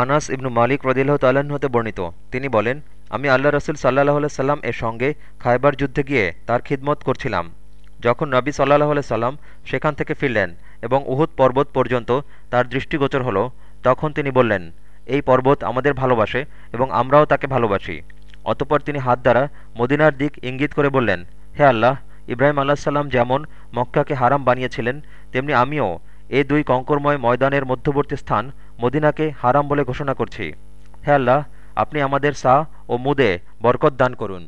আনাস ইবনু মালিক রদিল্লাহ তাল্লাহ্ন হতে বর্ণিত। তিনি বলেন, আমি আল্লাহ রসুল সাল্লাহ সাল্লাম এর সঙ্গে খায়বার যুদ্ধে গিয়ে তার খিদমত করছিলাম। যখন নবী সাল্লাহ সাল্লাম সেখান থেকে ফিরলেন এবং উহুদ পর্বত পর্যন্ত তার দৃষ্টিগোচর হল, তখন তিনি বললেন, এই পর্বত আমাদের ভালোবাসে এবং আমরাও তাকে ভালোবাসি। অতপর তিনি হাত দ্বারা মদিনার দিক ইঙ্গিত করে বললেন, হে আল্লাহ, ইব্রাহিম আল্লাহ সাল্লাম যেমন মক্কাকে হারাম বানিয়েছিলেন, তেমনি আমিও এই দুই কঙ্করময় ময়দানের মধ্যবর্তী স্থান মদিনাকে হারাম বলে ঘোষণা করছি। হে আল্লাহ, আপনি আমাদের সা ও মুদে বরকত দান করুন।